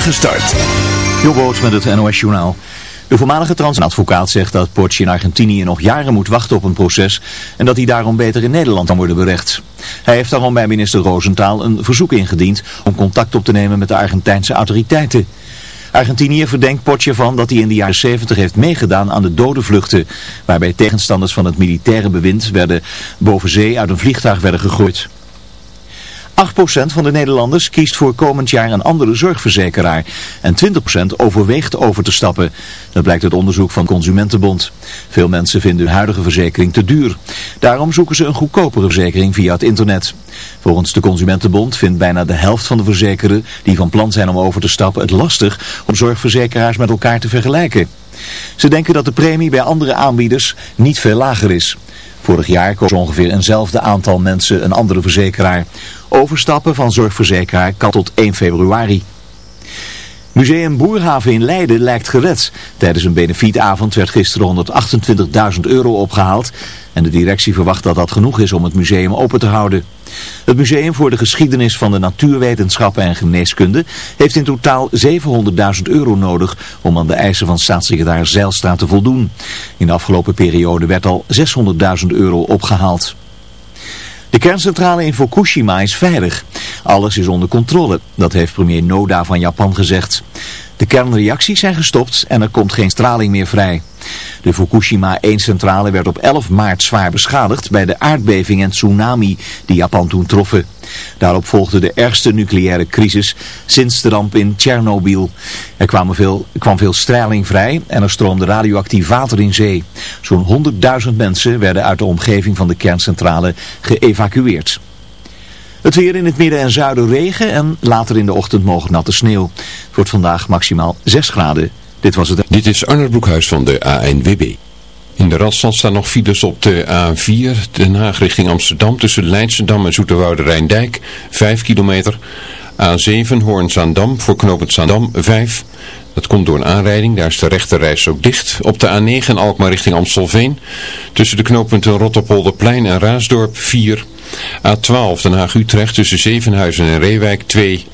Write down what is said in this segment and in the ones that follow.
spoedige start. Met het NOS Journaal. De voormalige transadvocaat zegt dat Porsche in Argentinië nog jaren moet wachten op een proces en dat hij daarom beter in Nederland kan worden berecht. Hij heeft daarom bij minister Roosentaal een verzoek ingediend om contact op te nemen met de Argentijnse autoriteiten. Argentinië verdenkt Porsche van dat hij in de jaren 70 heeft meegedaan aan de dodenvluchten, waarbij tegenstanders van het militaire bewind werden boven zee uit een vliegtuig werden gegooid. 8% van de Nederlanders kiest voor komend jaar een andere zorgverzekeraar en 20% overweegt over te stappen. Dat blijkt uit onderzoek van Consumentenbond. Veel mensen vinden hun huidige verzekering te duur. Daarom zoeken ze een goedkopere verzekering via het internet. Volgens de Consumentenbond vindt bijna de helft van de verzekerden die van plan zijn om over te stappen het lastig om zorgverzekeraars met elkaar te vergelijken. Ze denken dat de premie bij andere aanbieders niet veel lager is. Vorig jaar koos ongeveer eenzelfde aantal mensen een andere verzekeraar. Overstappen van zorgverzekeraar kan tot 1 februari. Museum Boerhaven in Leiden lijkt gered. Tijdens een benefietavond werd gisteren 128.000 euro opgehaald. En de directie verwacht dat dat genoeg is om het museum open te houden. Het Museum voor de Geschiedenis van de Natuurwetenschappen en Geneeskunde heeft in totaal 700.000 euro nodig om aan de eisen van staatssecretaris Zeilstra te voldoen. In de afgelopen periode werd al 600.000 euro opgehaald. De kerncentrale in Fukushima is veilig. Alles is onder controle, dat heeft premier Noda van Japan gezegd. De kernreacties zijn gestopt en er komt geen straling meer vrij. De Fukushima 1-centrale werd op 11 maart zwaar beschadigd bij de aardbeving en tsunami die Japan toen troffen. Daarop volgde de ergste nucleaire crisis sinds de ramp in Tsjernobyl. Er kwam veel, kwam veel straling vrij en er stroomde radioactief water in zee. Zo'n 100.000 mensen werden uit de omgeving van de kerncentrale geëvacueerd. Het weer in het midden en zuiden regen en later in de ochtend mogelijk natte sneeuw. Het wordt vandaag maximaal 6 graden. Dit was het. Dit is Arnold Broekhuis van de ANWB. In de Randstad staan nog files op de A4, Den Haag richting Amsterdam, tussen Leidschendam en Zoeterwoude Rijndijk, 5 kilometer. A7 Hoorn-Zaandam voor knooppunt Zaandam, 5. Dat komt door een aanrijding, daar is de rechterreis ook dicht. Op de A9 Alkmaar richting Amstelveen, tussen de knooppunten Rotterpolderplein en Raasdorp, 4. A12 Den Haag-Utrecht tussen Zevenhuizen en Reewijk, 2.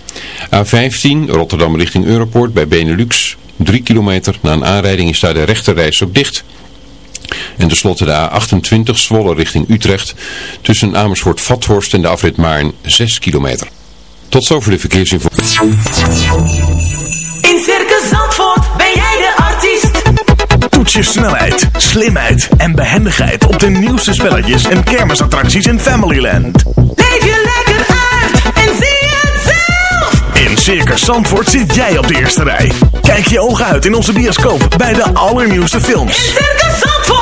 A15 Rotterdam richting Europoort bij Benelux, 3 kilometer. Na een aanrijding is daar de rechterreis ook dicht. En tenslotte de A28 Zwolle richting Utrecht tussen Amersfoort-Vathorst en de afrit Maarn 6 kilometer. Tot zover de verkeersinformatie. In Circus Zandvoort ben jij de artiest. Toets je snelheid, slimheid en behendigheid op de nieuwste spelletjes en kermisattracties in Familyland. Leef je lekker uit en zie het zelf. In Circus Zandvoort zit jij op de eerste rij. Kijk je ogen uit in onze bioscoop bij de allernieuwste films. In Circus Zandvoort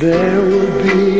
There will be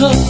terug.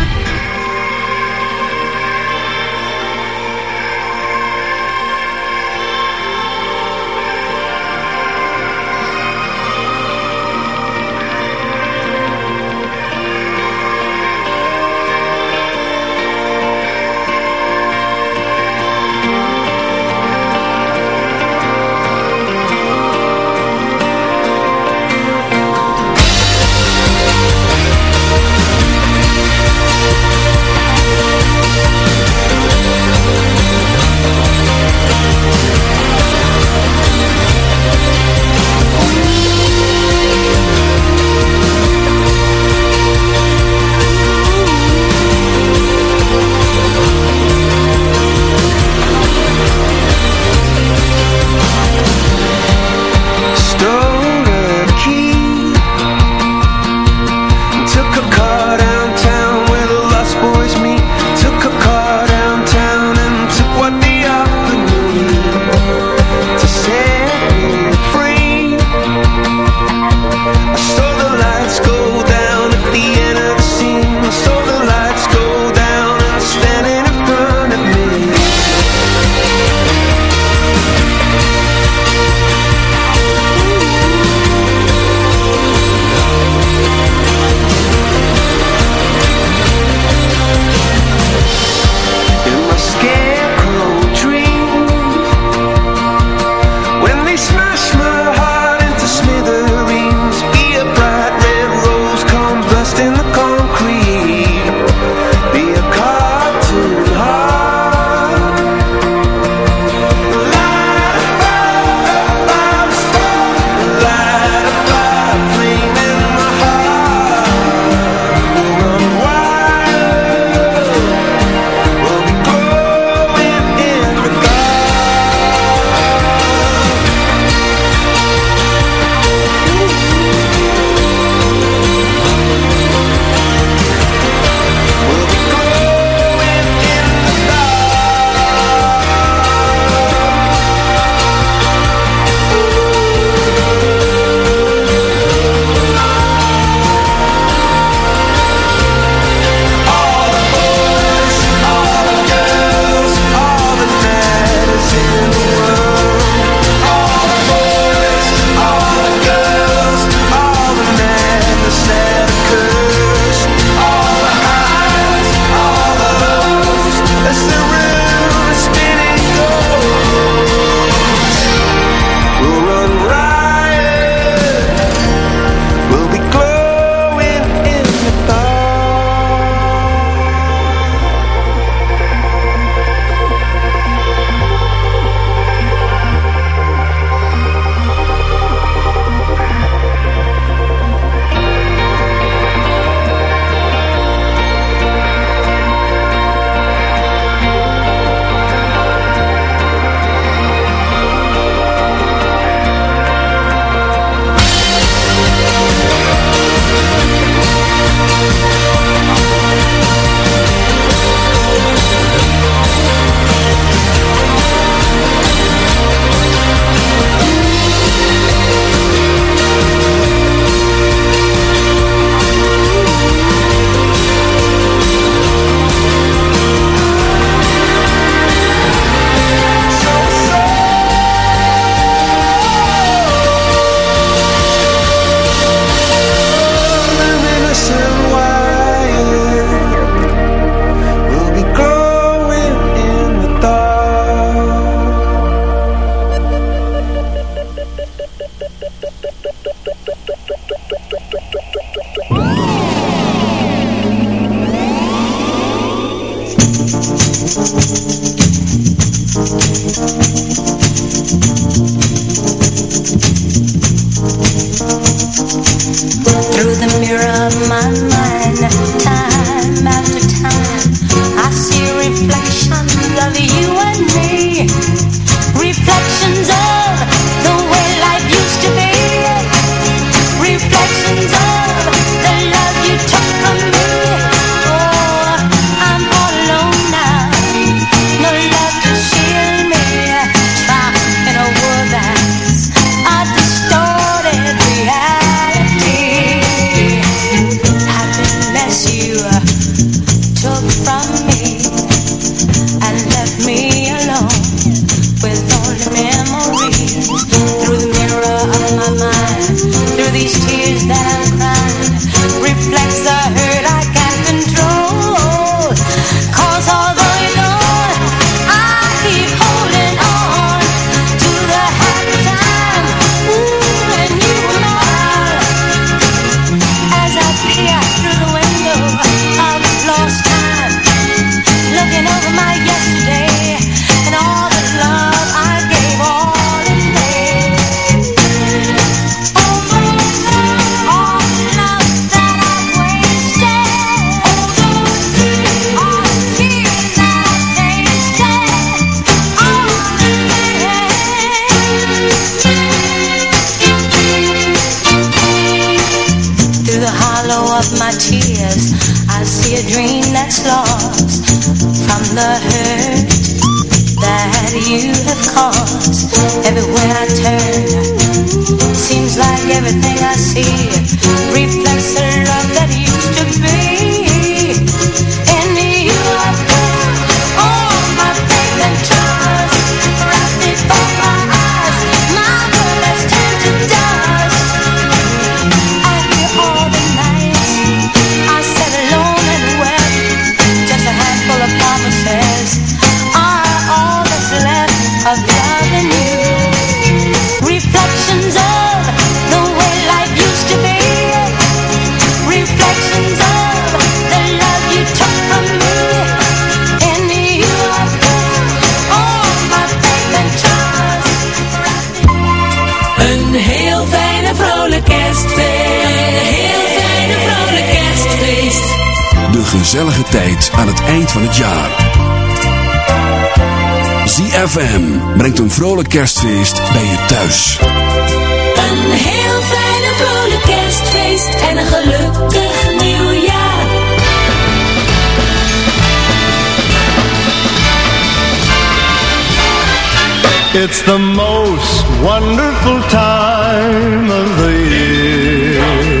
Het eind van het jaar. ZFM brengt een vrolijk kerstfeest bij je thuis. Een heel fijne vrolijk kerstfeest en een gelukkig nieuwjaar. It's the most wonderful time of the year.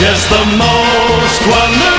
Yes, the most wonderful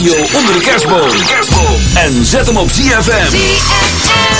radio onder de kerstboom. En zet hem op ZFM. ZFM.